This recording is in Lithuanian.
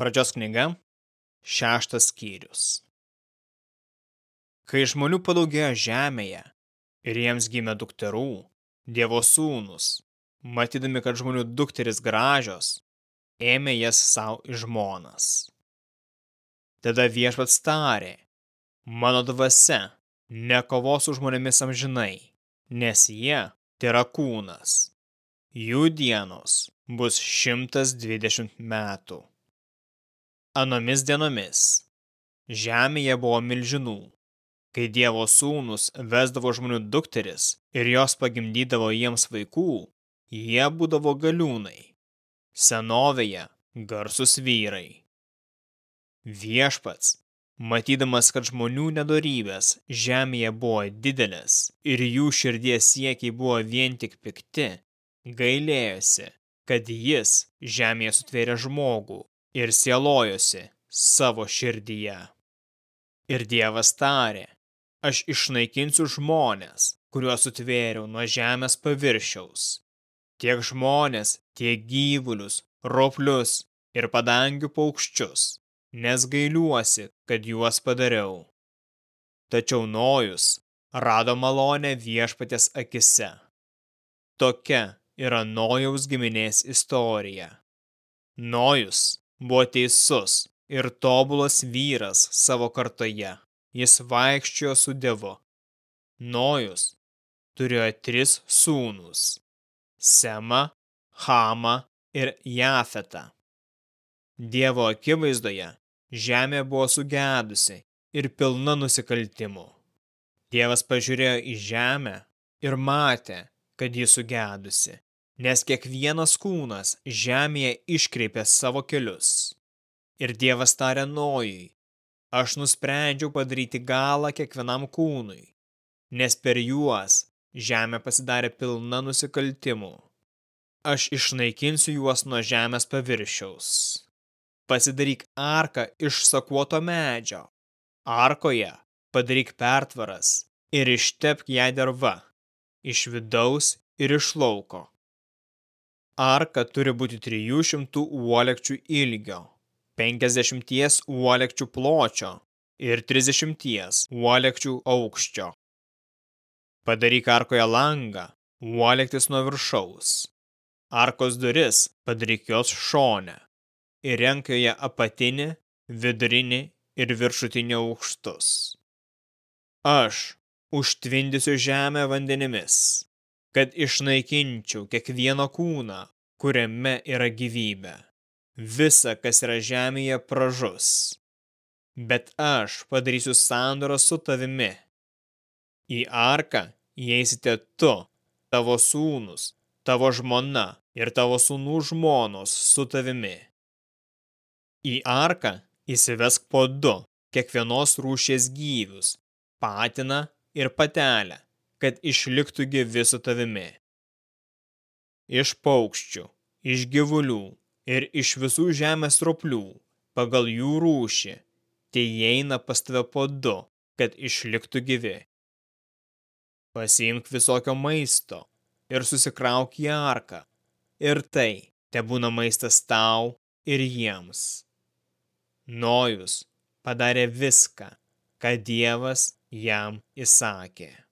Pradžios knyga, šeštas skyrius. Kai žmonių padaugėjo žemėje ir jiems gimė dukterų, Dievo sūnus, matydami, kad žmonių dukteris gražios, ėmė jas savo žmonas. Tada viešpats tarė, mano dvasia nekovos su žmonėmis amžinai, nes jie yra kūnas. Jų dienos bus 120 metų. Anomis dienomis. Žemėje buvo milžinų, kai Dievo sūnus vesdavo žmonių dukteris ir jos pagimdydavo jiems vaikų, jie būdavo galiūnai, senovėje garsus vyrai. Viešpats, matydamas, kad žmonių nedorybės žemėje buvo didelės ir jų širdies siekiai buvo vien tik pikti, gailėjosi, kad jis žemėje sutvėrė žmogų, ir sielojosi savo širdyje. Ir Dievas tarė, aš išnaikinsiu žmonės, kuriuos sutvėriau nuo žemės paviršiaus. Tiek žmonės, tiek gyvulius, roplius ir padangių paukščius, nes gailiuosi, kad juos padariau. Tačiau Nojus rado malonę viešpatės akise. Tokia yra Nojaus giminės istorija. Nojus buvo teisus ir tobulas vyras savo kartoje. Jis vaikščiojo su Dievu. Nojus turėjo tris sūnus – Semą, Hamą ir Jafetą. Dievo akivaizdoje žemė buvo sugedusi ir pilna nusikaltimų. Dievas pažiūrėjo į žemę ir matė, kad ji sugedusi nes kiekvienas kūnas žemėje iškreipė savo kelius. Ir Dievas tarė Nojui, aš nusprendžiau padaryti galą kiekvienam kūnui, nes per juos žemė pasidarė pilna nusikaltimų. Aš išnaikinsiu juos nuo žemės paviršiaus. Pasidaryk arką iš sakuoto medžio. Arkoje padaryk pertvaras ir ištepk ją derva, iš vidaus ir iš lauko. Arka turi būti 300 uolekčių ilgio, 50 uolekčių pločio ir 30 uolekčių aukščio. Padaryk arkoje langą, uolektis nuo viršaus. Arkos duris padaryk jos šonę ir renk joje apatinį, vidurinį ir viršutinį aukštus. Aš užtvindysiu žemę vandenimis kad išnaikinčiau kiekvieną kūną, kuriame yra gyvybė. Visa, kas yra žemėje, pražus. Bet aš padarysiu sandorą su tavimi. Į arką įeisite tu, tavo sūnus, tavo žmona ir tavo sūnų žmonos su tavimi. Į arką įsivesk po du kiekvienos rūšies gyvius, patiną ir patelę, kad išliktų gyvi su tavimi. Iš paukščių, iš gyvulių ir iš visų žemės roplių, pagal jų rūšį, tai eina pas tave po du, kad išliktų gyvi. Pasiimk visokio maisto ir susikrauk į arką, ir tai te būna maistas tau ir jiems. Nojus padarė viską, ką Dievas jam įsakė.